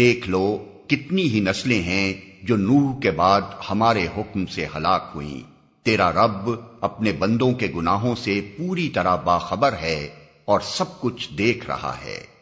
دیکھ لو کتنی ہی نسلیں ہیں جو نوح کے بعد ہمارے حکم سے ہلاک ہوئیں۔ تیرا رب اپنے بندوں کے گناہوں سے پوری طرح باخبر ہے اور سب کچھ دیکھ رہا ہے۔